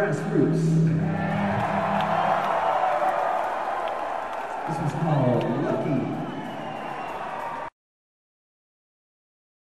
This was called Lucky.